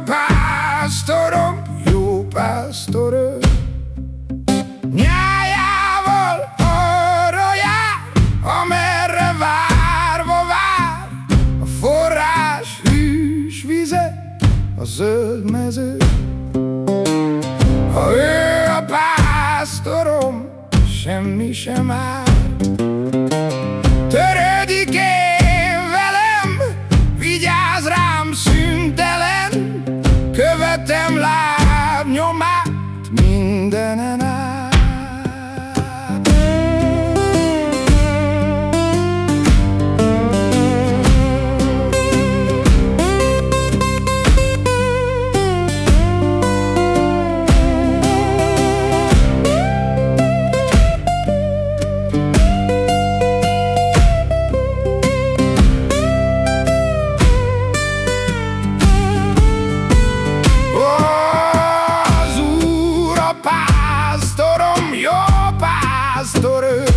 a pásztorom, jó pásztorom Nyájával arra jár, amerre várva vár. A forrás hűs vize, a zöld mező. Ha ő a pásztorom, semmi sem áll. Pásztorom, jó pásztor